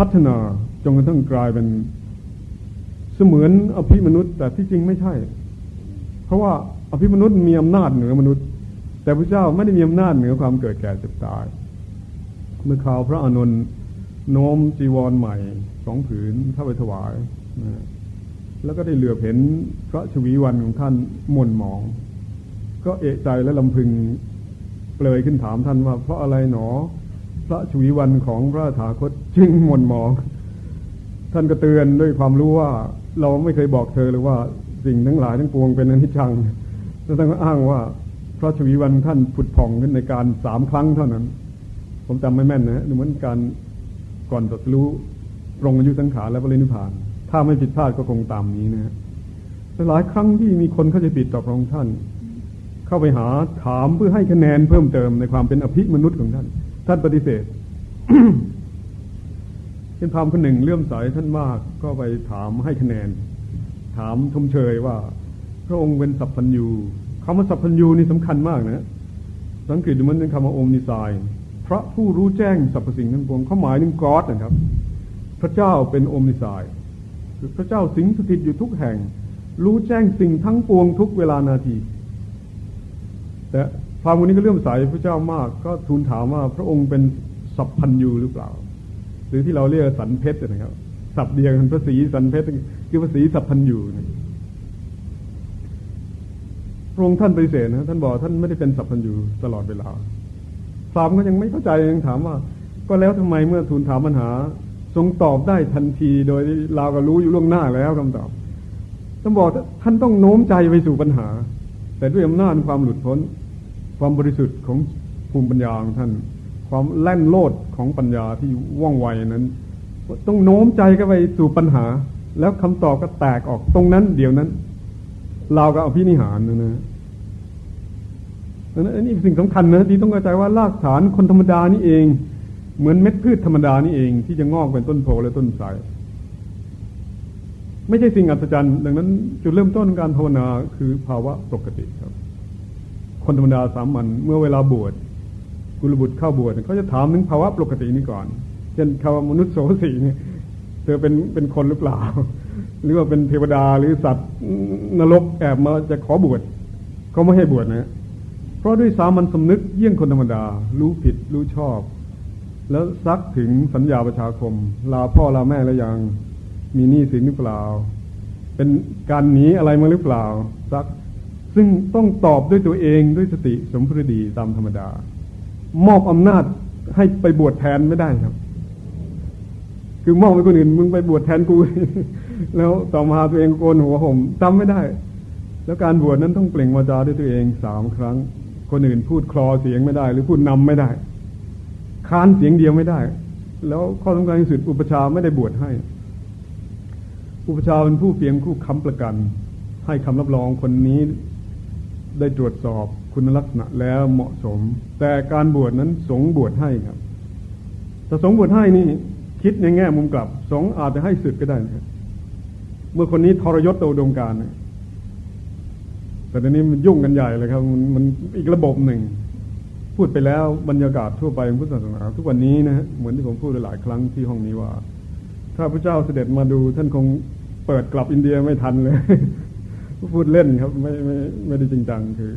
พัฒนาจนกระทั่งกลายเป็นเสมือนอภิมนุษย์ แต่ที่จริงไม่ใช่ เพราะว่าอภิมนุษย์มีอำนาจเหนือมนุษย์ แต่พระเจ้าไม่ได้มีอำนาจเหนือความเกิดแก่เจ็บตาย เมื่อข่าวพระอานนท์โน้มจีวรใหม่สองผืนเข้าไปถวายนะแล้วก็ได้เหลือเห็นพระชวีวันของท่านหม่นหมอง ก็เอะใจและลำพึงเปลยขึ้นถามท่านว่า เพราะอะไรหนอ พระชวีวันของพระถาคต จึงหม่นหมอง ท่านก็เตือนด้วยความรู้ว่า เราไม่เคยบอกเธอเลยว่าสิ่งทั้งหลายทั้งปวงเป็นอนิจจังแล้วท่านก็อ้างว่า พระชวีวันท่านผุดผ่องขึ้นในการสามครั้งเท่านั้น ผมจำไม่แม่นนะเหมือนการก่อนตรัสรู้ปรงอายุสังขารและปรินิพาน ถ้าไม่ผิดพลาดก็คงตามนี้นะแต่หลายครั้งที่มีคนเข้าใจผิดต่อพระองค์ท่าน เข้าไปหาถามเพื่อให้คะแนนเพิ่มเติมในความเป็นอภิมนุษย์ของท่าน ท่านปฏิเสธ เป็นพรามคนหนึ่งเลื่อมใสท่านมากก็ไปถามให้คะแนน ถามชมเชยว่า พระองค์เป็นสัพพัญญูคำว่าสัพพัญญูนี่สำคัญมากนะสังเกตดูมันเป็นคำว่าองค์นิสายพระผู้รู้แจ้งสรรพสิ่งทั้งปวงเขาหมายถึงกอดนะครับ พระเจ้าเป็นองค์นิสายพระเจ้าสิงสถิตอยู่ทุกแห่ง รู้แจ้งสิ่งทั้งปวงทุกเวลานาที แต่พระมุนี้ก็เลื่อมใสพระเจ้ามาก ก็ทูลถามว่าพระองค์เป็นสัพพัญญูหรือเปล่า หรือที่เราเรียกสันเพชรนะครับ สับเดียวกันพระศรีสันเพชรคือพระศรีสัพพัญญูนะพระองค์ท่านปฏิเสธนะท่านบอกท่านไม่ได้เป็นสัพพัญญูตลอดเวลาพรามก็ยังไม่เข้าใจยังถามว่า ก็แล้วทำไมเมื่อทูลถามปัญหา ทรงตอบได้ทันทีโดยเราก็รู้อยู่ล่วงหน้าแล้วคำตอบท่านบอกท่านต้องโน้มใจไปสู่ปัญหา แต่ด้วยอำนาจความหลุดพ้น ความบริสุทธิ์ของภูมิปัญญาของท่าน ความแล่นโลดของปัญญาที่ว่องไวนั้น ต้องโน้มใจก็ไปสู่ปัญหา แล้วคำตอบก็แตกออกตรงนั้น เดี๋ยวนั้น เราก็เอาพินิหารนะนะอันนี้สิ่งสำคัญนะที่ต้องเข้าใจว่ารากฐานคนธรรมดานี่เอง เหมือนเม็ดพืชธรรมดานี่เอง ที่จะงอกเป็นต้นโพและต้นไทรไม่ใช่สิ่งอัศจรรย์ ดังนั้น จุดเริ่มต้นการภาวนาคือภาวะปกติครับ คนธรรมดาสามัญเมื่อเวลาบวช กุลบุตรเข้าบวชเขาจะถามถึงภาวะปกตินี้ก่อน เช่นคำมนุษย์โสสีเนี่ยเธอเป็นเป็นคนหรือเปล่า หรือว่าเป็นเทวดาหรือสัตว์นรกแอบมาจะขอบวชเขาไม่ให้บวชนะ เพราะด้วยสามัญสำนึกเยี่ยงคนธรรมดา รู้ผิดรู้ชอบ แล้วซักถึงสัญญาประชาคม ลาพ่อลาแม่แล้วยังมีหนี้สินหรือเปล่า เป็นการหนีอะไรมาหรือเปล่าซักซึ่งต้องตอบด้วยตัวเองด้วยสติสมพฤดีตามธรรมดา มอบอำนาจให้ไปบวชแทนไม่ได้ครับ คือมอบให้คนอื่นมึงไปบวชแทนกู แล้วต่อมาตัวเองโกนหัวผมจำไม่ได้ แล้วการบวชนั้นต้องเปล่งวาจาด้วยตัวเองสามครั้ง คนอื่นพูดคลอเสียงไม่ได้ หรือพูดนำไม่ได้ ค้านเสียงเดียวไม่ได้ แล้วข้อสำคัญที่สุดอุปชาไม่ได้บวชให้ อุปชาเป็นผู้เพียงผู้ค้ำประกัน ให้คำรับรองคนนี้ได้ตรวจสอบ คุณลักษณะแล้วเหมาะสม แต่การบวชนั้นสงบวชให้ครับแต่สงบวชให้นี่ คิดในแง่มุมกลับ สงอาจจะให้สึกก็ได้นะครับเมื่อคนนี้ทรยศต่อดงการแต่ตอนนี้มันยุ่งกันใหญ่เลยครับมันมันอีกระบบหนึ่ง พูดไปแล้วบรรยากาศทั่วไปของพุทธศาสนาทุกวันนี้นะฮะเหมือนที่ผมพูดหลายครั้งที่ห้องนี้ว่า ถ้าพระเจ้าเสด็จมาดู ท่านคงเปิดกลับอินเดียไม่ทันเลย พูดเล่นครับ ไม่ไม่ไม่ได้จริงจังคือ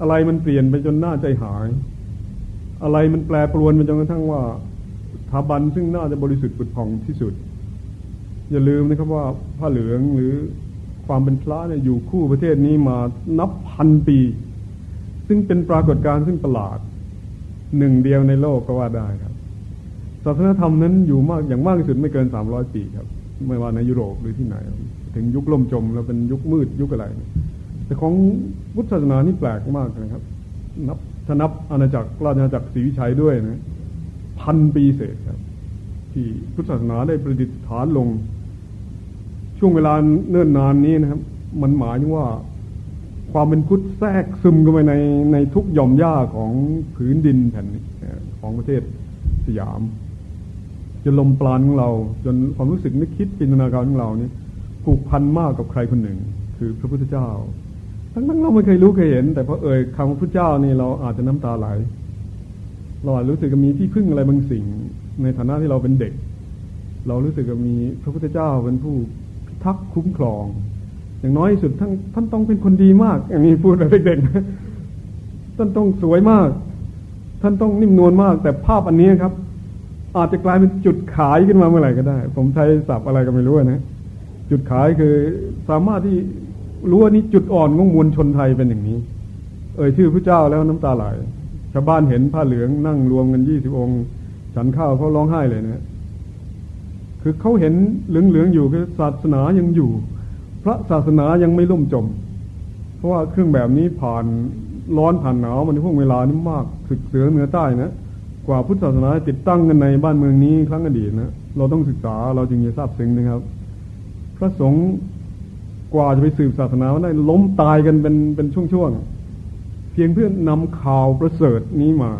อะไรมันเปลี่ยนไปจนหน้าใจหาย อะไรมันแปรปรวนไปจนกระทั่งว่าสถาบันซึ่งน่าจะบริสุทธิ์ผุดผ่องที่สุด อย่าลืมนะครับว่าผ้าเหลืองหรือความเป็นพระเนี่ยอยู่คู่ประเทศนี้มานับพันปี ซึ่งเป็นปรากฏการณ์ซึ่งประหลาดหนึ่งเดียวในโลกก็ว่าได้ครับศาสนาธรรมนั้นอยู่มากอย่างมากที่สุดไม่เกินสามร้อยปีครับ ไม่ว่าในยุโรปหรือที่ไหน ถึงยุคล่มจมแล้วเป็นยุคมืดยุคอะไร แต่ของพุทธศาสนานี่แปลกมากนะครับ นับถ้านับอาณาจักรราชอาณาจักรศรีวิชัยด้วยนะพันปีเศษครับ ที่พุทธศาสนาได้ประดิษฐานลง ช่วงเวลาเนิ่นนานนี้นะครับ มันหมายถึงว่าความเป็นพุทธแทรกซึมเข้าไปในในทุกหย่อมหญ้าของผืนดินแผ่นของประเทศสยาม จนลมปราณของเรา จนความรู้สึกนึกคิดจินตนาการของเรานี่ผูกพันมากกับใครคนหนึ่ง คือพระพุทธเจ้า ทั้งทั้งเราไม่เคยรู้เคยเห็น แต่พอเอ่ยคำพระพุทธเจ้านี่เราอาจจะน้ำตาไหลเราอาจรู้สึกมีที่พึ่งอะไรบางสิ่ง ในฐานะที่เราเป็นเด็ก เรารู้สึกว่ามีพระพุทธเจ้าเป็นผู้พิทักษ์คุ้มครอง อย่างน้อยที่สุดท่านท่านต้องเป็นคนดีมาก อย่างนี้พูดแบบเด็กๆท่านต้องสวยมาก ท่านต้องนิ่มนวลมาก แต่ภาพอันนี้ครับ อาจจะกลายเป็นจุดขายขึ้นมาเมื่อไหร่ก็ได้ ผมใช้ศัพท์อะไรก็ไม่รู้นะจุดขายคือสามารถที่ รู้ว่านี่จุดอ่อนของมวลชนไทยเป็นอย่างนี้ เอ่ยชื่อพระเจ้าแล้วน้ำตาไหลชาวบ้านเห็นผ้าเหลืองนั่งรวมกันยี่สิบองค์ ฉันข้าวเขาร้องไห้เลยนะคือเขาเห็นเหลืองๆอยู่คือศาสนายังอยู่ พระศาสนายังไม่ล่มจม เพราะว่าเครื่องแบบนี้ผ่านร้อนผ่านหนาวมันในพวกเวลานี้มากศึกเสือเหนือใต้นะกว่าพุทธศาสนาติดตั้งกันในบ้านเมืองนี้ครั้งอดีตนะเราต้องศึกษาเราจึงจะทราบซึ้งนะครับ พระสงฆ์ กว่าจะไปสืบศาสนาได้ล้มตายกันเป็นเป็นช่วงๆ เพียงเพื่อนนำข่าวประเสริฐนี้มา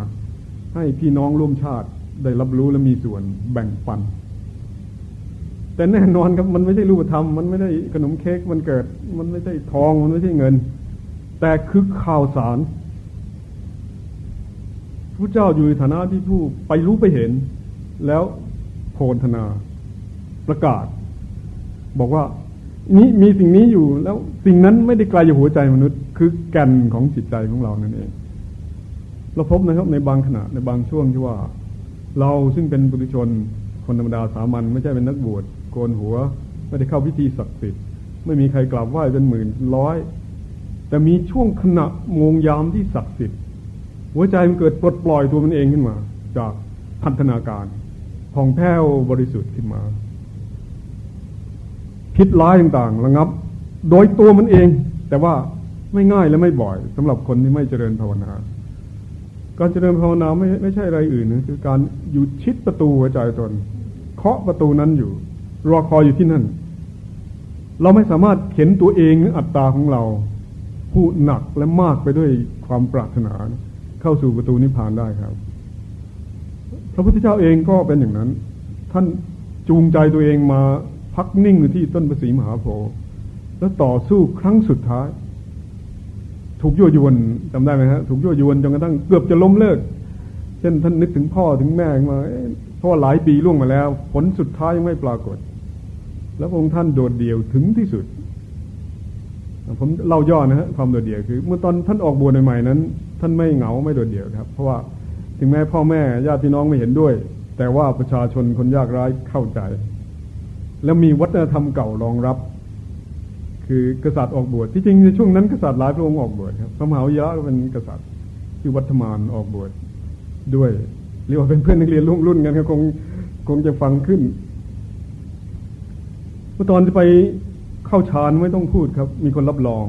ให้พี่น้องร่วมชาติได้รับรู้และมีส่วนแบ่งปัน แต่แน่นอนครับมันไม่ใช่รูปธรรม มันไม่ได้ขนมเค้กมันเกิด มันไม่ใช่ทองมันไม่ใช่เงิน แต่คือข่าวสารพระเจ้าอยู่ในฐานะที่ผู้ไปรู้ไปเห็น แล้วโพลธนาประกาศ บอกว่า นี้มีสิ่งนี้อยู่แล้วสิ่งนั้นไม่ได้ไกลจากหัวใจมนุษย์ คือแก่นของจิตใจของเรานั่นเอง เราพบนะครับในบางขณะในบางช่วงที่ว่า เราซึ่งเป็นบุตรชนคนธรรมดาสามัญไม่ใช่เป็นนักบวชโกนหัว ไม่ได้เข้าพิธีศักดิ์สิทธิ์ไม่มีใครกราบไหว้เป็นหมื่นร้อย แต่มีช่วงขณะงงยามที่ศักดิ์สิทธิ์หัวใจมันเกิดปลดปล่อยตัวมันเองขึ้นมา จากพันธนาการผ่องแผ้วบริสุทธิ์ขึ้นมา พิษร้ายต่างๆระงับ โดยตัวมันเอง แต่ว่าไม่ง่ายและไม่บ่อยสำหรับคนที่ไม่เจริญภาวนา การเจริญภาวนาไม่ไม่ใช่อะไรอื่นนะคือการอยู่ชิดประตูหัวใจตน เคาะประตูนั้นอยู่ รอคอยอยู่ที่นั่น เราไม่สามารถเข็นตัวเองหรืออัตตาของเรา ผู้หนักและมากไปด้วยความปรารถนา เข้าสู่ประตูนิพพานได้ครับ พระพุทธเจ้าเองก็เป็นอย่างนั้น ท่านจูงใจตัวเองมา พักนิ่งอยู่ที่ต้นประสีมหาโพธิ์แล้วต่อสู้ครั้งสุดท้าย ถูกยั่วยวนจำได้ไหมฮะถูกยั่วยวนจนกระทั่งเกือบจะล้มเลิก เช่นท่านนึกถึงพ่อถึงแม่มาเพราะหลายปีล่วงมาแล้ว ผลสุดท้ายยังไม่ปรากฏ แล้วองค์ท่านโดดเดี่ยวถึงที่สุด ผมเล่าย่อนะฮะความโดดเดี่ยวคือ เมื่อตอนท่านออกบวชใหม่ๆนั้น ท่านไม่เหงาไม่โดดเดี่ยวครับ เพราะว่าถึงแม้พ่อแม่ญาติพี่น้องไม่เห็นด้วย แต่ว่าประชาชนคนยากไร้เข้าใจ แล้วมีวัฒนธรรมเก่ารองรับ คือกษัตริย์ออกบวชที่จริงในช่วงนั้นกษัตริย์หลายพระองค์ออกบวชครับพระมหายะก็เป็นกษัตริย์ที่วัฒมานออกบวชด้วยเรียกว่าเป็นเพื่อนนักเรียนรุ่นรุ่นกันก็คงคงจะฟังขึ้นเมื่อตอนที่ไปเข้าฌานไม่ต้องพูดครับ มีคนรับรอง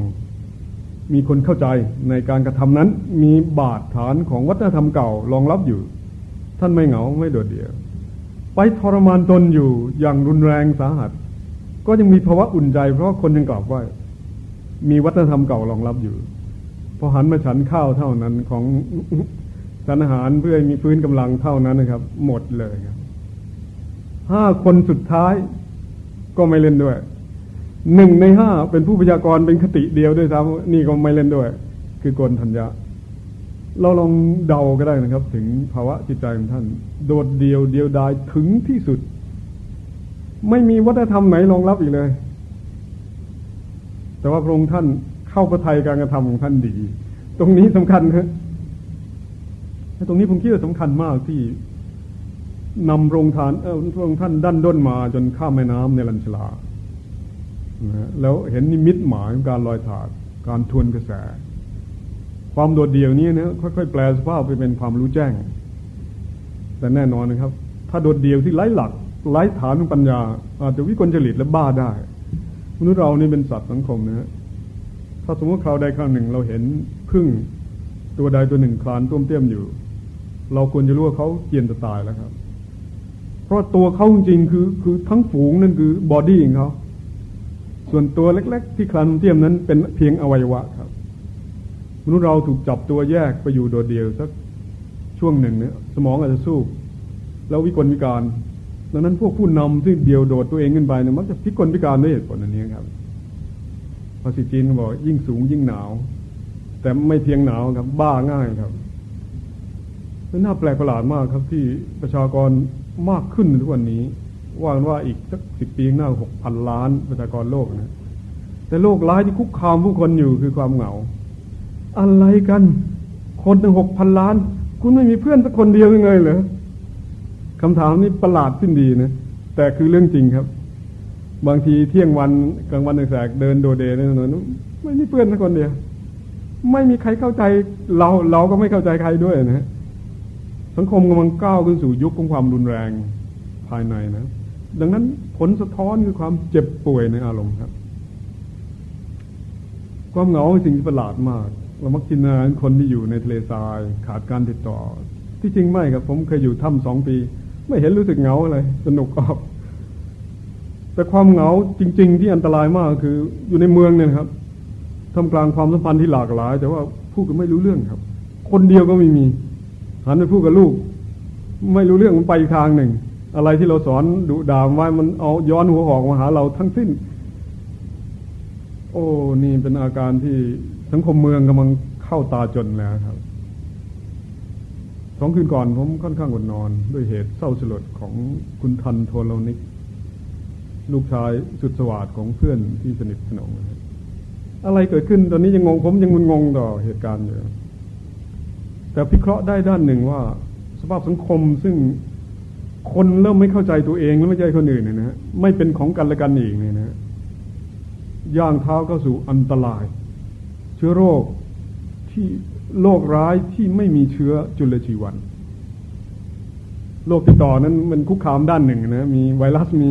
มีคนเข้าใจในการกระทำนั้น มีบาดฐานของวัฒนธรรมเก่ารองรับอยู่ ท่านไม่เหงาไม่โดดเดี่ยว ไปทรมานตนอยู่อย่างรุนแรงสาหัส ก็ยังมีภาวะอุ่นใจ เพราะคนยังกลับว่ามีวัฒนธรรมเก่ารองรับอยู่ พอหันมาฉันข้าวเท่านั้นของสารอาหารเพื่อมีพื้นกำลังเท่านั้นนะครับ หมดเลยครับห้าคนสุดท้ายก็ไม่เล่นด้วยหนึ่งในห้าเป็นผู้พยากรณ์เป็นคติเดียวด้วยซ้ำนี่ก็ไม่เล่นด้วย คือโกนธัญญา เราลองเดาก็ได้นะครับ ถึงภาวะจิตใจของท่าน โดดเดียวเดียวดายถึงที่สุด ไม่มีวัฒนธรรมไหนรองรับอีกเลย แต่ว่าพระองค์ท่านเข้าประทัยการกระทำของท่านดี ตรงนี้สำคัญครับตรงนี้ผมคิดว่าสำคัญมากที่นำโรงทานเออพระองค์ท่านดันด้นมาจนข้ามแม่น้ำในลันชลาแล้วเห็นนิมิตหมายการลอยถาดการทวนกระแส ความโดดเดี่ยวนี้นะค่อยๆแปลสภาพไปเป็นความรู้แจ้ง แต่แน่นอนนะครับ ถ้าโดดเดี่ยวที่ไร้หลักไร้ฐานของปัญญา อาจจะวิกลจริตและบ้าได้มนุษย์เรานี่เป็นสัตว์สังคมนะฮะถ้าสมมติคราวใดคราวหนึ่งเราเห็นผึ้งตัวใดตัวหนึ่งคลานต้วมเตี้ยมอยู่ เราควรจะรู้ว่าเขาเจียนจะตายแล้วครับ เพราะตัวเขาจริงๆคือคือทั้งฝูงนั่นคือ body ของเขาส่วนตัวเล็ก ๆ ที่คลานเตี้ยมนั้นเป็นเพียงอวัยวะครับ มนุษย์เราถูกจับตัวแยกไปอยู่โดดเดี่ยวสักช่วงหนึ่งเนี่ยสมองอาจจะสู้แล้ววิกลวิการดังนั้นพวกผู้นำที่เดียวโดดตัวเองขึ้นไปเนี่ยมักจะพิกลวิการด้วยเหตุผลอันนี้ครับภาษาจีนบอกยิ่งสูงยิ่งหนาว แต่ไม่เพียงหนาวครับ บ้าง่ายครับนน่าแปลกประหลาดมากครับที่ประชากรมากขึ้นในทุกวันนี้ว่ากันว่าอีกสักสิบปีข้างหน้าหกพันล้านประชากรโลกนะแต่โลกร้ายที่คุกคามผู้คนอยู่คือความเหงา อะไรกัน คนถึงหกพันล้าน คุณไม่มีเพื่อนสักคนเดียวยังไงเหรอคำถามนี้ประหลาดสิ้นดีนะแต่คือเรื่องจริงครับ บางทีเที่ยงวันกลางวันแสกเดินโดเดในถนนไม่มีเพื่อนสักคนเดียว ไม่มีใครเข้าใจเราเราก็ไม่เข้าใจใครด้วยนะสังคมกำลังก้าวขึ้นสู่ยุคของความรุนแรงภายในนะ ดังนั้นผลสะท้อนคือความเจ็บป่วยในอารมณ์ครับ ความเหงาเป็นสิ่งที่ประหลาดมาก เรามักจินตนาคนที่อยู่ในทะเลทรายขาดการติดต่อ ที่จริงไม่ครับผมเคยอยู่ถ้ำสองปี ไม่เห็นรู้สึกเหงาอะไรสนุกออกแต่ความเหงาจริง ๆ ที่อันตรายมากคืออยู่ในเมืองเนี่ยครับทำกลางความสัมพันธ์ที่หลากหลาย แต่ว่าพูดกันไม่รู้เรื่องครับ คนเดียวก็ไม่มีหันไปพูดกับลูก ไม่รู้เรื่องมันไปอีกทางหนึ่ง อะไรที่เราสอนดุด่าไว้มันเอาย้อนหัวหอกมาหาเราทั้งสิ้น โอ้นี่เป็นอาการที่ สังคมเมืองกำลังเข้าตาจนแล้วครับสองคืนก่อนผมค่อนข้างอดนอน ด้วยเหตุเศร้าสลดของคุณทันโทโลนิก ลูกชายสุดสวัสดของเพื่อนที่สนิทสนมอะไรเกิดขึ้นตอนนี้ยังงงผมยังงงต่อเหตุการณ์อยู่แต่พิเคราะห์ได้ด้านหนึ่งว่า สภาพสังคมซึ่งคนเริ่มไม่เข้าใจตัวเองและไม่ใจคนอื่นเนี่ยนะไม่เป็นของกันและกันอีกเนี่ยนะย่างเท้าเข้าสู่อันตราย ชื้อโรคที่โรคร้ายที่ไม่มีเชื้อจุลชีวันโรคติดต่อนั้นมันคุกคามด้านหนึ่งนะมีไวรัสมี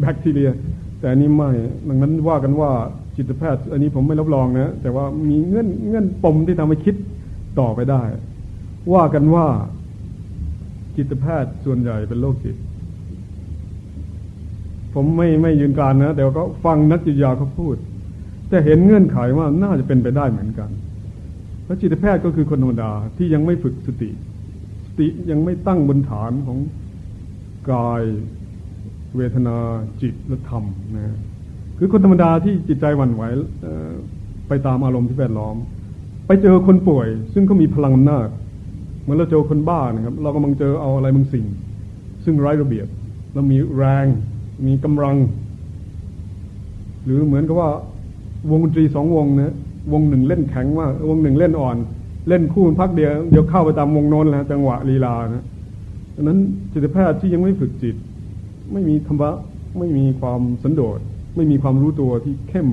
แบคทีเรีย แต่อันนี้ไม่ดังนั้นว่ากันว่าจิตแพทย์ อันนี้ผมไม่รับรองนะแต่ว่ามีเงื่อนเงื่อนปมที่ทำให้คิดต่อไปได้ ว่ากันว่าจิตแพทย์ส่วนใหญ่เป็นโรคจิต ผมไม่ไม่ยืนการนะแต่ก็ฟังนักจิตยาเขาพูด แต่เห็นเงื่อนไขว่าน่าจะเป็นไปได้เหมือนกันพระจิตแพทย์ก็คือคนธรรมดาที่ยังไม่ฝึกสติ สติยังไม่ตั้งบนฐานของกายเวทนาจิตและธรรมนะคือคนธรรมดาที่จิตใจหวั่นไหวไปตามอารมณ์ที่แวดล้อม ไปเจอคนป่วย ซึ่งเขามีพลังอำนาจเหมือนเราเจอคนบ้านะครับ เรากำลังเจอเอาอะไรบางสิ่ง ซึ่งไร้ระเบียบเรามีแรง มีกำลัง หรือเหมือนกับว่า วงดนตรีสองวงนะวงหนึ่งเล่นแข็งมากวงหนึ่งเล่นอ่อน เล่นคู่พักเดียวเดี๋ยวเข้าไปตามวงโน้นแล้วจังหวะลีลานะดังนั้นจิตแพทย์ที่ยังไม่ฝึกจิต ไม่มีธรรมะไม่มีความสันโดษไม่มีความรู้ตัวที่เข้ม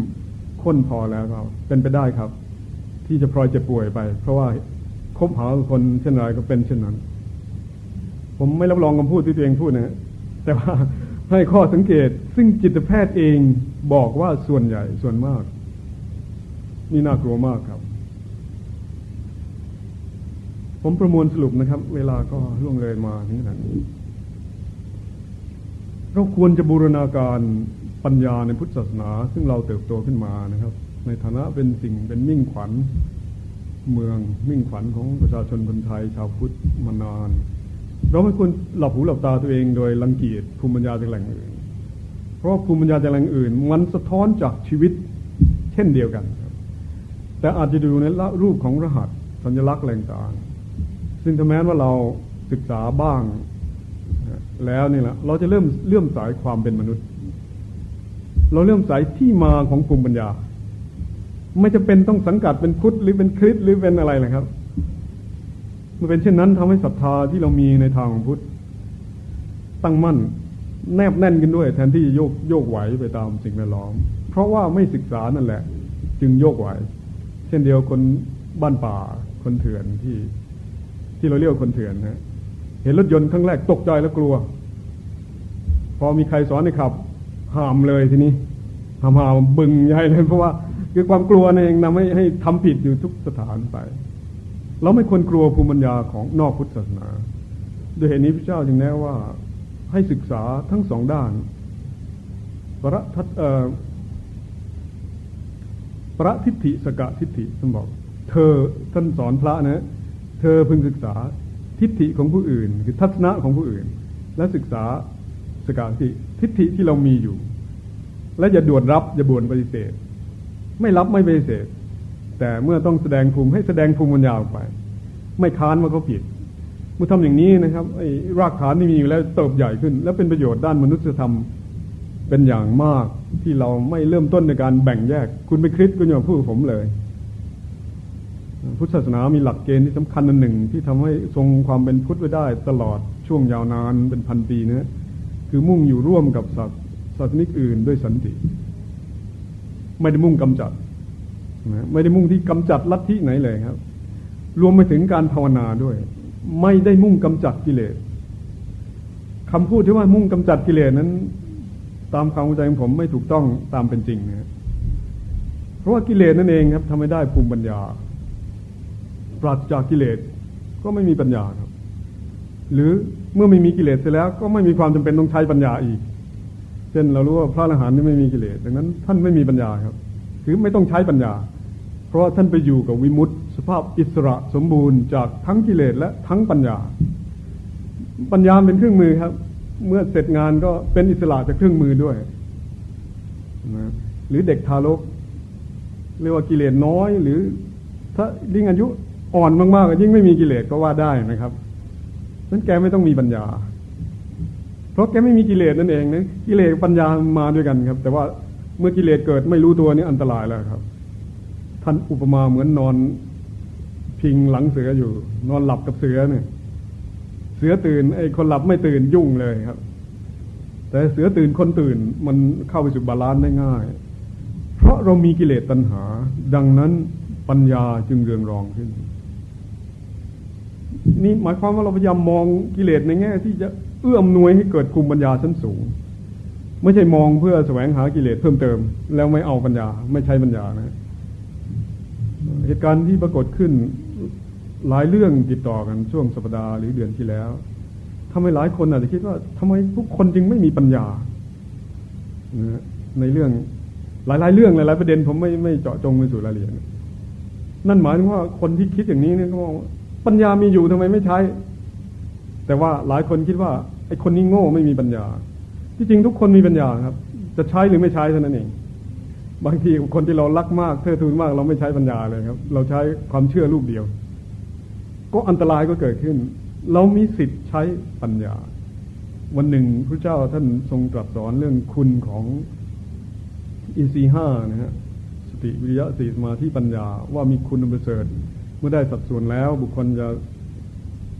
ข้นพอแล้วครับเป็นไปได้ครับ ที่จะพลอยจะป่วยไป เพราะว่าคบหาคนเช่นไรก็เป็นเช่นนั้น ผมไม่รับรองคำพูดที่ตัวเองพูดนะแต่ว่าให้ข้อสังเกตซึ่งจิตแพทย์เองบอกว่าส่วนใหญ่ส่วนมาก นี่น่ากลัวมากครับ ผมประมวลสรุปนะครับ เวลาก็ล่วงเลยมาถึงขนาดนี้เราควรจะบูรณาการปัญญาในพุทธศาสนา ซึ่งเราเติบโตขึ้นมานะครับ ในฐานะเป็นสิ่งเป็นมิ่งขวัญเมืองมิ่งขวัญของประชาชนคนไทยชาวพุทธมานาน เราไม่ควรหลับหูหลับตาตัวเองโดยลังเกียจภูมิปัญญาจากแหล่งอื่น เพราะภูมิปัญญาจากแหล่งอื่น มันสะท้อนจากชีวิตเช่นเดียวกัน แต่อาจจะดูในรูปของรหัสสัญลักษณ์แหล่งต่างซึ่งถ้าแม้ว่าเราศึกษาบ้าง แล้วนี่แหละเราจะเริ่มเลื่อมสายความเป็นมนุษย์ เราเลื่อมสายที่มาของภูมิปัญญา ไม่จะเป็นต้องสังกัดเป็นพุทธหรือเป็นคริสหรือเป็นอะไรนะครับมันเป็นเช่นนั้นทำให้ศรัทธาที่เรามีในทางของพุทธตั้งมั่นแนบแน่นกันด้วย แทนที่โยกโยกไหวไปตามสิ่งแวดล้อม เพราะว่าไม่ศึกษานั่นแหละ จึงโยกไหว ช่นเดียวคนบ้านป่าคนเถื่อนที่ที่เราเรียกคนเถื่อนนะเห็นรถยนต์ครั้งแรกตกใจแล้วกลัว พอมีใครสอนให้ขับห้ามเลยทีนี้ห้ามหามบึงใหญ่เลยเพราะว่าคือความกลัวนี่เองนำให้ให้ทำผิดอยู่ทุกสถานไป เราไม่ควรกลัวภูมิปัญญาของนอกพุทธศาสนาโดยเหตุนี้พระเจ้าจึงแนะว่าให้ศึกษาทั้งสองด้านประทั ประทิฏฐิสกะทิฏฐิท่านบอก เธอท่านสอนพระนะ เธอพึงศึกษาทิฏฐิของผู้อื่น คือทัศนะของผู้อื่น และศึกษาสกะทิทิฏฐิที่เรามีอยู่ และอย่าด่วนรับอย่าบ่วนปฏิเสธ ไม่รับไม่ปฏิเสธ แต่เมื่อต้องแสดงภูมิให้แสดงภูมิปัญญาออกไป ไม่ค้านว่าเขาผิดเมื่อมื่อทำอย่างนี้นะครับไอ้รากฐานที่มีอยู่แล้วเติบใหญ่ขึ้น และเป็นประโยชน์ด้านมนุษยธรรมเป็นอย่างมาก ที่เราไม่เริ่มต้นในการแบ่งแยก คุณไปคริสคุณอย่าพูดผมเลยพุทธศาสนามีหลักเกณฑ์ที่สำคัญอันหนึ่ง ที่ทำให้ทรงความเป็นพุทธไว้ได้ตลอดช่วงยาวนานเป็นพันปีนะคือมุ่งอยู่ร่วมกับศาสนิกอื่นด้วยสันติ ไม่ได้มุ่งกำจัดนะไม่ได้มุ่งที่กำจัดลัทธิไหนเลยครับ รวมไปถึงการภาวนาด้วย ไม่ได้มุ่งกำจัดกิเลสคำพูดที่ว่ามุ่งกำจัดกิเลสนั้น ตามความเข้าใจของผมไม่ถูกต้องตามเป็นจริงนะเพราะว่ากิเลสนั่นเองครับทำให้ได้ภูมิปัญญา ปราศจากกิเลสก็ไม่มีปัญญาครับ หรือเมื่อไม่มีกิเลสเสร็จแล้ว ก็ไม่มีความจำเป็นต้องใช้ปัญญาอีก เช่นเรารู้ว่าพระอรหันต์นี่ไม่มีกิเลสดังนั้น ท่านไม่มีปัญญาครับ คือไม่ต้องใช้ปัญญา เพราะท่านไปอยู่กับวิมุตติ สภาพอิสระสมบูรณ์จากทั้งกิเลสและทั้งปัญญา ปัญญาเป็นเครื่องมือครับ เมื่อเสร็จงานก็เป็นอิสระจากเครื่องมือด้วยนะหรือเด็กทารกเรียกว่ากิเลสน้อย หรือ ถ้ายิ่งอายุอ่อนมากๆยิ่งไม่มีกิเลสก็ว่าได้นะครับนั้นแกไม่ต้องมีปัญญา เพราะแกไม่มีกิเลสนั่นเองนะกิเลสปัญญามาด้วยกันครับ แต่ว่าเมื่อกิเลสเกิดไม่รู้ตัวนี่อันตรายแล้วครับ ท่านอุปมาเหมือนนอนพิงหลังเสืออยู่ นอนหลับกับเสือเนี่ย สือตื่นไอ้คนหลับไม่ตื่นยุ่งเลยครับ แต่เสือตื่นคนตื่นมันเข้าไปสู่ balance ได้ง่าย เพราะเรามีกิเลสตัณหา ดังนั้นปัญญาจึงเรืองรองขึ้น นี่หมายความว่าเราพยายามมองกิเลสในแง่ ที่จะเอื้ออำนวยให้เกิดภูมิปัญญาชั้นสูง ไม่ใช่มองเพื่อแสวงหากิเลสเพิ่มเติม แล้วไม่เอาปัญญา ไม่ใช้ปัญญานะเหตุการณ์ที่ปรากฏขึ้น หลายเรื่องติดต่อกันช่วงสัปดาห์หรือเดือนที่แล้วทำให้หลายคนอาจจะคิดว่าทำไมทุกคนจึงไม่มีปัญญา ในเรื่องหลาย ๆ เรื่องหลายๆประเด็นผมไม่ไม่เจาะจงไปสู่รายละเอียดนั่นหมายถึงว่าคนที่คิดอย่างนี้เนี่ยก็มองปัญญามีอยู่ทำไมไม่ใช้ แต่ว่าหลายคนคิดว่าไอ้คนนี้โง่ไม่มีปัญญา ที่จริงทุกคนมีปัญญาครับ จะใช้หรือไม่ใช้เท่านั้นเอง บางทีคนที่เรารักมากเทิดทูนมาก เราไม่ใช้ปัญญาเลยครับ เราใช้ความเชื่อลูกเดียว ก็อันตรายก็เกิดขึ้น เรามีสิทธิ์ใช้ปัญญา วันหนึ่งพระเจ้าท่านทรงตรัสสอนเรื่องคุณของอินทรีห้านะฮะสติวิริยะสีสมาธิปัญญาว่ามีคุณอันประเสริฐมื่อได้สัดส่วนแล้ว บุคคลจะ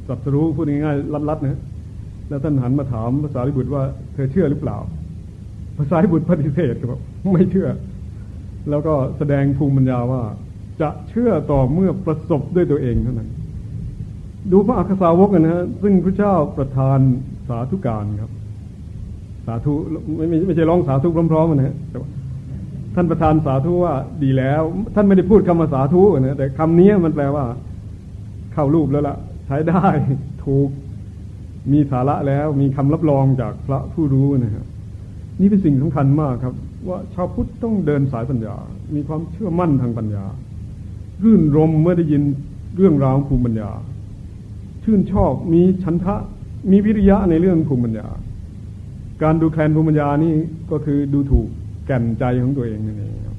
สัตรู้พูดง่ายๆลัดๆนะแล้วท่านหันมาถามภาษาลิบุตรว่าเธอเชื่อหรือเปล่าภาษาลิบุตรปฏิเสธครับไม่เชื่อ แล้วก็แสดงภูมิปัญญาว่าจะเชื่อต่อเมื่อประสบด้วยตัวเองเท่านั้น ดูพระอักษาวกันะฮะซึ่งพระเจ้าประทานสาธุการครับ สาธุไม่ไม่ใช่ร้องสาธุพร้อมๆกันะฮะท่านประธานสาธุว่าดีแล้ว ท่านไม่ได้พูดคำว่าสาธุนะแต่คำนี้มันแปลว่า เข้ารูปแล้วละ่ะ ใช้ได้ถูกมีสาระแล้วมีคำรับรองจากพระผู้รู้นะครับนี่เป็นสิ่งสำคัญมากครับ ว่าชาวพุทธต้องเดินสายปัญญา มีความเชื่อมั่นทางปัญญา รื่นรมเมื่อได้ยินเรื่องราวภูมิปัญญา ชื่นชอบ มีชันทะ มีวิริยะในเรื่องภูมิปัญญา การดูแคลนภูมิปัญญานี่ก็คือดูถูกแก่นใจของตัวเองนั่นเองครับ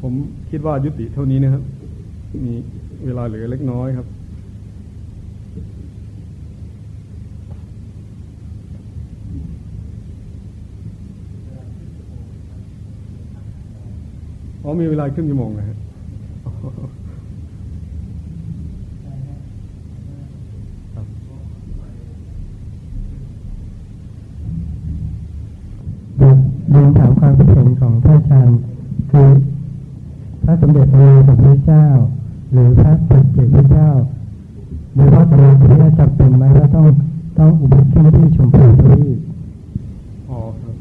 ผมคิดว่ายุติเท่านี้นะครับ มีเวลาเหลือเล็กน้อยครับอ๋อมีเวลาครึ่งชั่วโมงนะฮะ สมเด็จพระสัมพุทธเจ้า หรือพระปัจเจกพระเจ้าหรือพระสมเด็จพระเจ้าจำเป็นไหมว่าต้องต้องอุบัติขึ้นที่ชมพูทวีปอ๋อครับ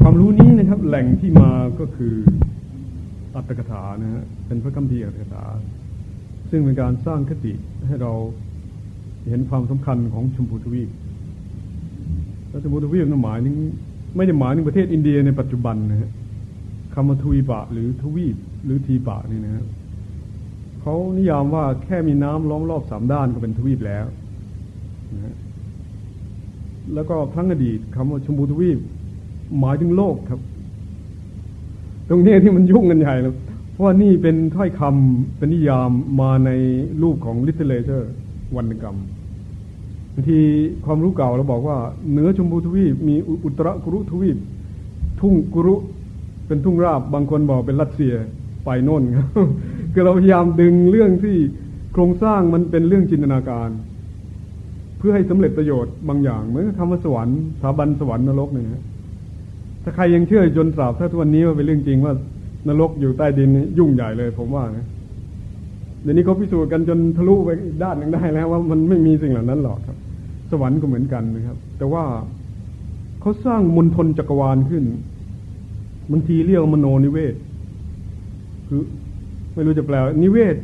ความรู้นี้นะครับ แหล่งที่มาก็คืออัตถกถานะฮะเป็นพระคัมภีร์อัตถกถา ซึ่งเป็นการสร้างคติให้เราเห็นความสำคัญของชมพูทวีปรัฐบุทวีปนั้นหมายถึงไม่ได้หมายถึงประเทศอินเดียในปัจจุบันนะฮะ คำว่าทวีปะ หรือทวีปหรือทีปะนี่นะครับเขานิยามว่าแค่มีน้ำล้อมรอบสามด้านก็เป็นทวีปแล้วนะแล้วก็ครั้งอดีตคำว่าชมพูทวีป หมายถึงโลกครับ ตรงนี้ที่มันยุ่งกันใหญ่เลยเพราะว่านี่เป็นถ้อยคำเป็นนิยามมาในรูปของ literature วรรณกรรมบางทีความรู้เก่าเราบอกว่าเหนือชมพูทวีป มีอุตรกุรุทวีป ทุ่งกุรุ เป็นทุ่งราบบางคนบอกเป็นรัสเซียไปโน่นครับคือเราพยายามดึงเรื่องที่โครงสร้างมันเป็นเรื่องจินตนาการ เพื่อให้สำเร็จประโยชน์บางอย่างเหมือนคำว่าสวรรค์สถาบันสวรรค์นรกเนี่ยถ้าใครยังเชื่อจนตราบถ้าทุกวันนี้ว่าเป็นเรื่องจริงว่านรกอยู่ใต้ดินยุ่งใหญ่เลย ผมว่านะเดี๋ยวนี้เขาพิสูจน์กันจนทะลุไปอีกด้านหนึ่งได้แล้ว ว่ามันไม่มีสิ่งเหล่านั้นหรอกครับ สวรรค์ก็เหมือนกันนะครับ แต่ว่าเขาสร้างมณฑลจักรวาลขึ้น บางทีเรียกมโนนิเวศ คือไม่รู้จะแปลนิเวศ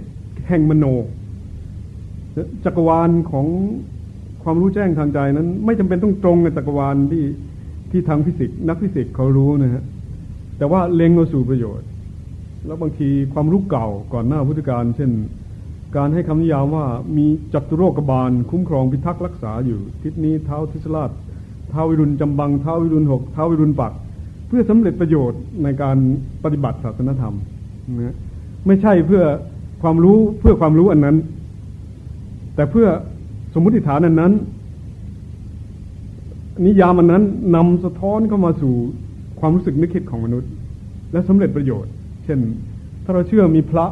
แห่งมโน จักรวาลของความรู้แจ้งทางใจนั้น ไม่จำเป็นต้องตรงกับจักรวาลที่ที่ทางฟิสิกส์นักฟิสิกส์เขารู้นะฮะแต่ว่าเล็งมาสู่ประโยชน์ แล้วบางทีความรู้เก่าก่อนหน้าพุทธกาลเช่น การให้คำนิยามว่ามีจตุโลกบาล คุ้มครองพิทักษ์รักษาอยู่ ทิศนี้ท้าวธตรฐท้าววิรุณจำบังท้าววิรุฬหกท้าววิรูปักษ์ เพื่อสำเร็จประโยชน์ในการปฏิบัติศาสนธรรมนะไม่ใช่เพื่อความรู้เพื่อความรู้อันนั้น แต่เพื่อสมมุติฐานอันนั้น นิยามอันนั้นนำสะท้อนเข้ามาสู่ความรู้สึกนึกคิดของมนุษย์ และสำเร็จประโยชน์ เช่น ถ้าเราเชื่อมีพระ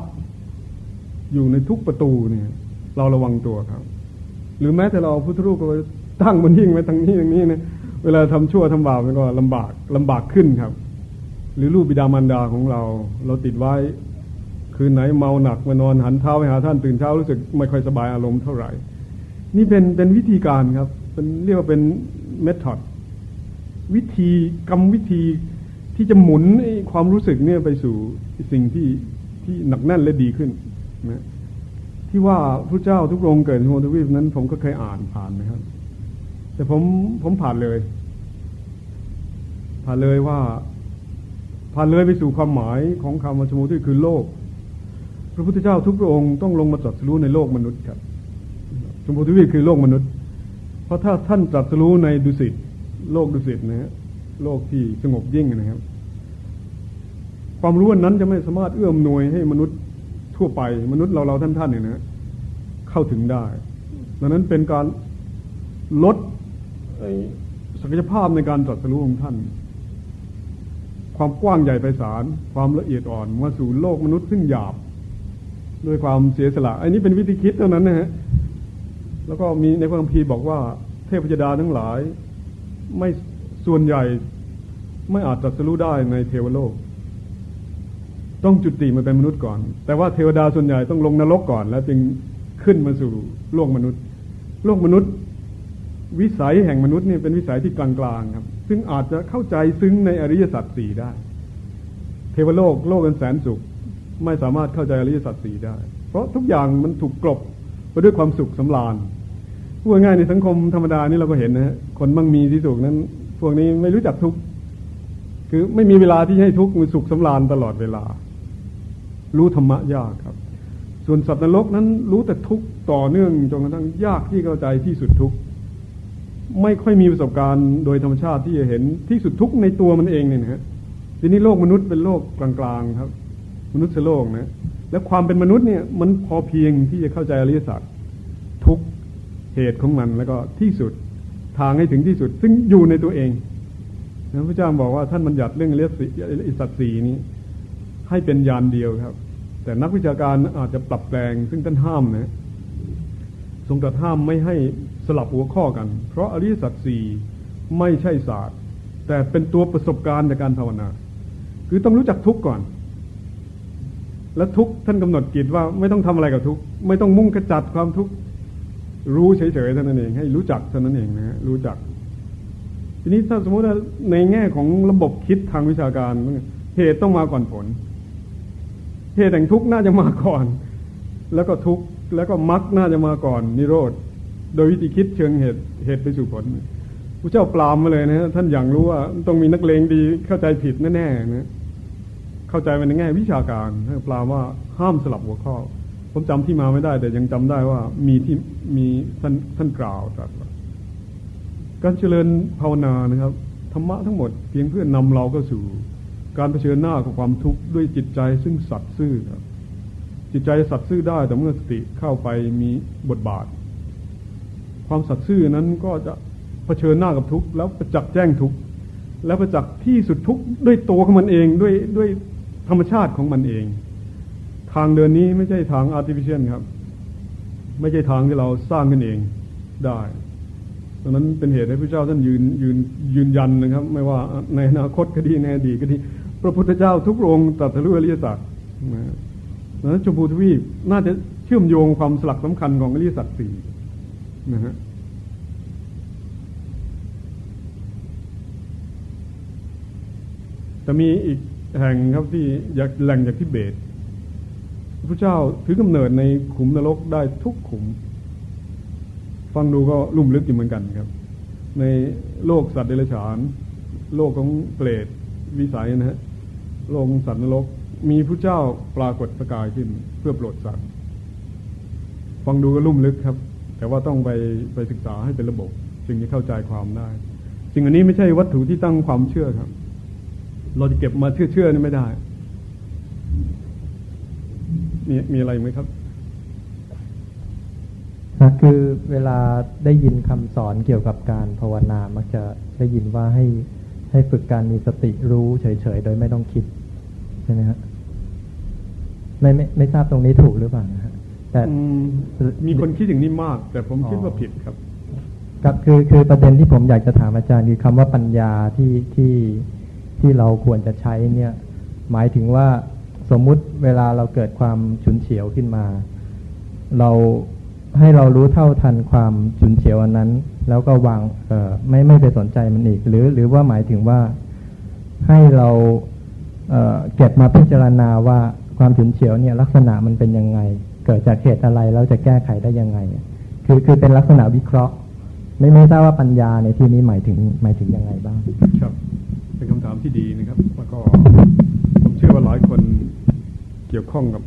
อยู่ในทุกประตูเนี่ย เราระวังตัวครับ หรือแม้แต่เราพุทธรูปก็ตั้งบนหิ้งไว้ทางนี้ทางนี้เนี่ย เวลาทำชั่วทำบาปมันก็ลำบากลำบากขึ้นครับ หรือรูปบิดามารดาของเรา เราติดไว้ คืนไหนเมาหนักมานอนหันเท้าไปหาท่านตื่นเช้ารู้สึกไม่ค่อยสบายอารมณ์เท่าไหร่ นี่เป็นเป็นวิธีการครับเป็นเรียกว่าเป็นเมธอดวิธีกรรมวิธีที่จะหมุนความรู้สึกเนี่ยไปสู่สิ่งที่ที่หนักแน่นและดีขึ้นนะที่ว่าพระเจ้าทุกองค์เกิดโฮทวีปนั้น ผมก็เคยอ่านผ่านนะครับ แต่ผมผมผ่านเลย ผ่านเลยว่า ผ่านเลยไปสู่ความหมายของคำว่าสมุที่คือโลก พระพุทธเจ้าทุกพระองค์ต้องลงมาตรัสรู้ในโลกมนุษย์ครับสมุทวีคือโลกมนุษย์ เพราะถ้าท่านตรัสรู้ในดุสิตโลกดุสิตนะฮะโลกที่สงบยิ่งนะครับ ความรู้นั้นจะไม่สามารถเอื้อมหน่วยให้มนุษย์ทั่วไป มนุษย์เราเราท่านท่านเนี่ยนะเข้าถึงได้ ดังนั้นเป็นการลด ศักยภาพในการตรัสรู้ของท่าน ความกว้างใหญ่ไพศาลความละเอียดอ่อนมาสู่โลกมนุษย์ซึ่งหยาบด้วยความเสียสละอันนี้เป็นวิธีคิดเท่านั้นนะฮะแล้วก็มีในพระคัมภีร์บอกว่า เทพยดาทั้งหลาย ไม่ส่วนใหญ่ไม่อาจตรัสรู้ได้ในเทวโลก ต้องจุติมาเป็นมนุษย์ก่อน แต่ว่าเทวดาส่วนใหญ่ต้องลงนรกก่อน แล้วจึงขึ้นมาสู่โลกมนุษย์ โลกมนุษย์ วิสัยแห่งมนุษย์นี่เป็นวิสัยที่กลางๆครับ ซึ่งอาจจะเข้าใจซึ้งในอริยสัจสี่ได้ เทวโลกโลกอันแสนสุข ไม่สามารถเข้าใจอริยสัจสี่ได้ เพราะทุกอย่างมันถูกกลบไปด้วยความสุขสำราญพูดง่ายในสังคมธรรมดานี่เราก็เห็นนะฮะคนมั่งมีที่สุขนั้น พวกนี้ไม่รู้จักทุกข์คือไม่มีเวลาที่ให้ทุกข์มีสุขสำราญตลอดเวลา รู้ธรรมะยากครับ ส่วนสัตว์นรกนั้นรู้แต่ทุกข์ต่อเนื่องจนกระทั่งยากที่เข้าใจที่สุดทุกข์ ไม่ค่อยมีประสบการณ์โดยธรรมชาติที่จะเห็นที่สุดทุกในตัวมันเองเนี่ยนะฮะทีนี้โลกมนุษย์เป็นโลกกลางๆครับ มนุษย์โลกนะและความเป็นมนุษย์เนี่ยมันพอเพียงที่จะเข้าใจอริยสัจทุกเหตุของมันแล้วก็ที่สุดทางให้ถึงที่สุด ซึ่งอยู่ในตัวเองนะพระเจ้าบอกว่าท่านบัญญัติเรื่องอริยสัจสีนี้ ให้เป็นยานเดียวครับ แต่นักวิชาการอาจจะปรับแปลงซึ่งท่านห้ามนะ ทรงตรัสห้ามไม่ให้สลับหัวข้อกัน เพราะอริยสัจสี่ไม่ใช่ศาสตร์ แต่เป็นตัวประสบการณ์ในการภาวนา คือต้องรู้จักทุกข์ก่อน และทุกข์ท่านกำหนดกิจว่าไม่ต้องทำอะไรกับทุกข์ไม่ต้องมุ่งขจัดความทุกข์รู้เฉยๆเท่านั้นเอง ให้รู้จักเท่านั้นเองนะฮะรู้จัก ทีนี้ถ้าสมมติว่าในแง่ของระบบคิดทางวิชาการเหตุต้องมาก่อนผลเหตุแห่งทุกข์น่าจะมาก่อน แล้วก็ทุกข์ แล้วก็มรรคน่าจะมาก่อนนิโรธ โดยวิธีคิดเชิงเหตุเหตุไปสู่ผลพระเจ้าปรามมาเลยนะ ท่านอย่างรู้ว่าต้องมีนักเลงดีเข้าใจผิดแน่ๆนะเข้าใจมันในแง่วิชาการท่านปรามว่าห้ามสลับหัวข้อ ผมจำที่มาไม่ได้ แต่ยังจำได้ว่ามีที่มีท่านท่านกล่าวตรัสว่าการเจริญภาวนานะครับธรรมะทั้งหมดเพียงเพื่อนนำเราก็สู่ การเผชิญหน้ากับความทุกข์ด้วยจิตใจซึ่งสัตย์ซื่อครับ จิตใจสัตย์ซื่อได้แต่เมื่อสติเข้าไปมีบทบาท ความสัตย์ซื่อนั้นก็จะเผชิญหน้ากับทุกข์แล้วประจักษ์แจ้งทุกข์แล้วประจักษ์ที่สุดทุกข์ด้วยตัวของมันเองด้วยด้วยธรรมชาติของมันเอง ทางเดินนี้ไม่ใช่ทางอาร์ติฟิเชียลครับ ไม่ใช่ทางที่เราสร้างกันเองได้ดังนั้นเป็นเหตุให้พระเจ้าท่านยืนยืนยืนยันนะครับ ไม่ว่าในอนาคตก็ดีในอดีตก็ดี พระพุทธเจ้าทุกองค์ตรัสรู้อริยสัจนะ ดังนั้นชมพูทวีปน่าจะเชื่อมโยงความสลักสำคัญของอริยสัจสี่นะฮะแต่มีอีกแห่งครับที่อยากแหล่งจากทิเบต พระเจ้าถือกำเนิดในขุมนรกได้ทุกขุม ฟังดูก็ลุ่มลึกอยู่เหมือนกันครับ ในโลกสัตว์เดรัจฉาน โลกของเปรตวิสัยนะฮะโลกสัตว์นรก มีพระเจ้าปรากฏสกายขึ้นเพื่อโปรดสัตว์ฟังดูก็ลุ่มลึกครับ แต่ว่าต้องไปไปศึกษาให้เป็นระบบ จึงจะเข้าใจความได้สิ่งอันนี้ไม่ใช่วัตถุที่ตั้งความเชื่อครับ เราจะเก็บมาเชื่อเชื่อนี่ไม่ได้มีมีอะไรไหมครับนะคือเวลาได้ยินคำสอนเกี่ยวกับการภาวนา มักจะได้ยินว่าให้ให้ฝึกการมีสติรู้เฉยๆ โดยไม่ต้องคิด ใช่ไหมฮะ ไม่ไม่ไม่ทราบตรงนี้ถูกหรือเปล่านะฮะแต่มีคนคิดอย่างนี้มาก แต่ผมคิดว่าผิดครับครับคือคือประเด็นที่ผมอยากจะถามอาจารย์คือคำว่าปัญญาที่ที่ที่เราควรจะใช้เนี่ย หมายถึงว่าสมมุติเวลาเราเกิดความฉุนเฉียวขึ้นมา เราให้เรารู้เท่าทันความฉุนเฉียวอันนั้น แล้วก็วางเอ่อไม่ไม่ไปสนใจมันอีก หรือหรือว่าหมายถึงว่าให้เราเเก็บมาพิจารณาว่า ความฉุนเฉียวเนี่ยลักษณะมันเป็นยังไง เกิดจากเหตุอะไรเราจะแก้ไขได้ยังไง คือคือเป็นลักษณะวิเคราะห์ ไม่ไม่ทราบว่าปัญญาในที่นี้หมายถึงหมายถึงยังไงบ้าง ครับ เป็นคำถามที่ดีนะครับแล้วก็ผมเชื่อว่าหลายคนเกี่ยวข้องกับ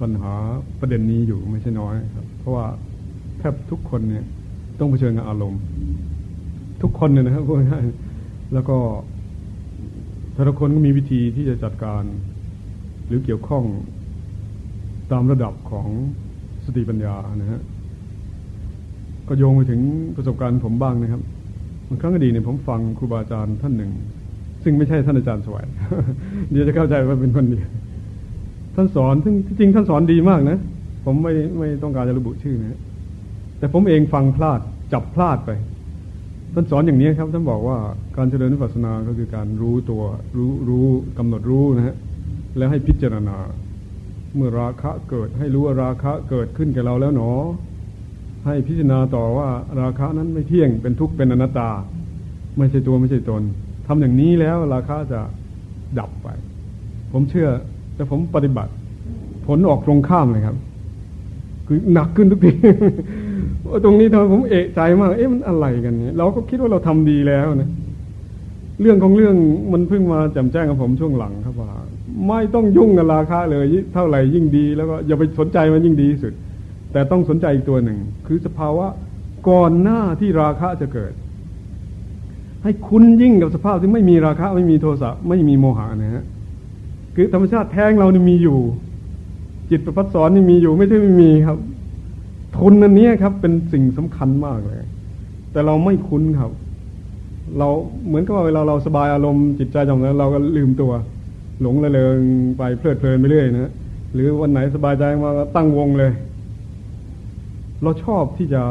ปัญหาประเด็นนี้อยู่ไม่ใช่น้อยครับ เพราะว่าแทบทุกคนเนี่ยต้องเผชิญกับอารมณ์ ทุกคนเนี่ยนะครับพูดง่ายแล้วก็แต่ละคนก็มีวิธีที่จะจัดการ หรือเกี่ยวข้องตามระดับของสติปัญญานะฮะก็โยงไปถึงประสบการณ์ผมบ้างนะครับบางครั้งอดีตเนี่ยผมฟังครูบาอาจารย์ท่านหนึ่ง ซึ่งไม่ใช่ท่านอาจารย์สวยเดี๋ยวจะเข้าใจว่าเป็นคนเดียวท่านสอนซึ่งจริงท่านสอนดีมากนะ ผมไม่ไม่ต้องการจะระบุชื่อนะ แต่ผมเองฟังพลาดจับพลาดไปท่านสอนอย่างนี้ครับท่านบอกว่าการเจริญวิปัสสนาก็คือการรู้ตัวรู้รู้กำหนดรู้นะฮะ แล้วให้พิจารณา เมื่อราคะเกิดให้รู้ว่าราคะเกิดขึ้นกับเราแล้วหนอ ให้พิจารณาต่อว่าราคะนั้นไม่เที่ยงเป็นทุกข์เป็นอนัตตา ไม่ใช่ตัวไม่ใช่ตนทำอย่างนี้แล้วราคะจะดับไป ผมเชื่อแต่ผมปฏิบัติ ผลออกตรงข้ามเลยครับ คือหนักขึ้นทุกทีตรงนี้ทำไมผมเอะใจมาก เอ๊ะมันอะไรกันเนี่ยเราก็คิดว่าเราทำดีแล้วนะเรื่องของเรื่องมันเพิ่งมาแจ่มแจ้งกับผมช่วงหลังครับว่า ไม่ต้องยุ่งกับราคาเลย เท่าไหร่ยิ่งดีแล้วก็อย่าไปสนใจมันยิ่งดีที่สุด แต่ต้องสนใจอีกตัวหนึ่ง คือสภาวะก่อนหน้าที่ราคะจะเกิด ให้คุณยิ่งกับสภาพที่ไม่มีราคะไม่มีโทสะไม่มีโมหะนะฮะคือธรรมชาติแท้งเรานี่มีอยู่ จิตประพัดสอนนี่มีอยู่ไม่ใช่ไม่มีครับ ทุนอันนี้ครับ เป็นสิ่งสำคัญมากเลย แต่เราไม่คุ้นครับ เราเหมือนกับว่าเวลาเราสบายอารมณ์จิตใจจำนั้นเราก็ลืมตัว หลงระเริงไปเพลิดเพลินไปเรื่อยนะหรือวันไหนสบายใจมาตั้งวงเลย เราชอบที่จะ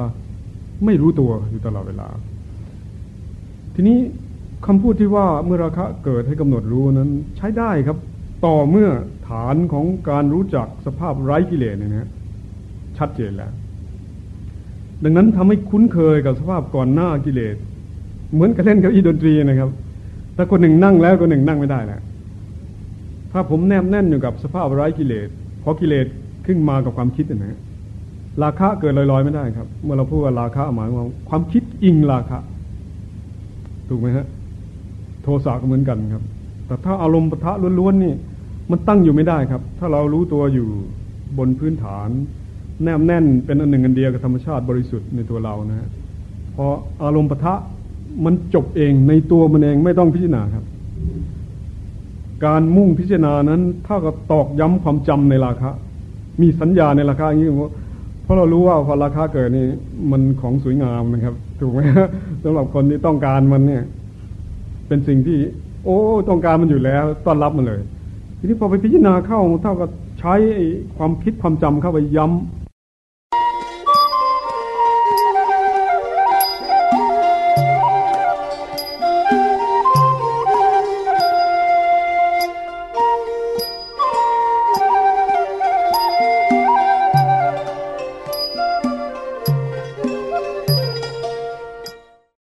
ไม่รู้ตัวอยู่ตลอดเวลา ทีนี้คำพูดที่ว่าเมื่อราคะเกิดให้กำหนดรู้นั้นใช้ได้ครับ ต่อเมื่อฐานของการรู้จักสภาพไร้กิเลสเนี่ยนะชัดเจนแล้ว ดังนั้นทำให้คุ้นเคยกับสภาพก่อนหน้ากิเลส เหมือนกับเล่นกับอีดนตรีนะครับถ้าคนหนึ่งนั่งแล้วคนหนึ่งนั่งไม่ได้นะ ถ้าผมแนบแน่นอยู่กับสภาพไร้กิเลสเพราะกิเลสขึ้นมากับความคิดนะฮะราคะเกิดลอยๆไม่ได้ครับ เมื่อเราพูดว่าราคะหมายว่าความคิดอิงราคะ ถูกไหมฮะโทสะก็เหมือนกันครับ แต่ถ้าอารมณ์ปะทะล้วนๆนี่ มันตั้งอยู่ไม่ได้ครับ ถ้าเรารู้ตัวอยู่บนพื้นฐาน แนบแน่นเป็นอันหนึ่งอันเดียวกับธรรมชาติบริสุทธิ์ในตัวเรานะฮะพออารมณ์ปะทะมันจบเองในตัวมันเองไม่ต้องพิจารณาครับ การมุ่งพิจารณานั้นเท่ากับตอกย้ำความจำในราคามีสัญญาในราคาอย่างนี้เพราะเรารู้ว่าพอราคาเกิดนี่มันของสวยงามนะครับถูกไหมสำหรับคนที่ต้องการมันเนี่ย เป็นสิ่งที่ โอ้ต้องการมันอยู่แล้ว ต้อนรับมันเลย ทีนี้พอไปพิจารณาเข้าเท่ากับใช้ความคิดความจำเข้าไปย้ำ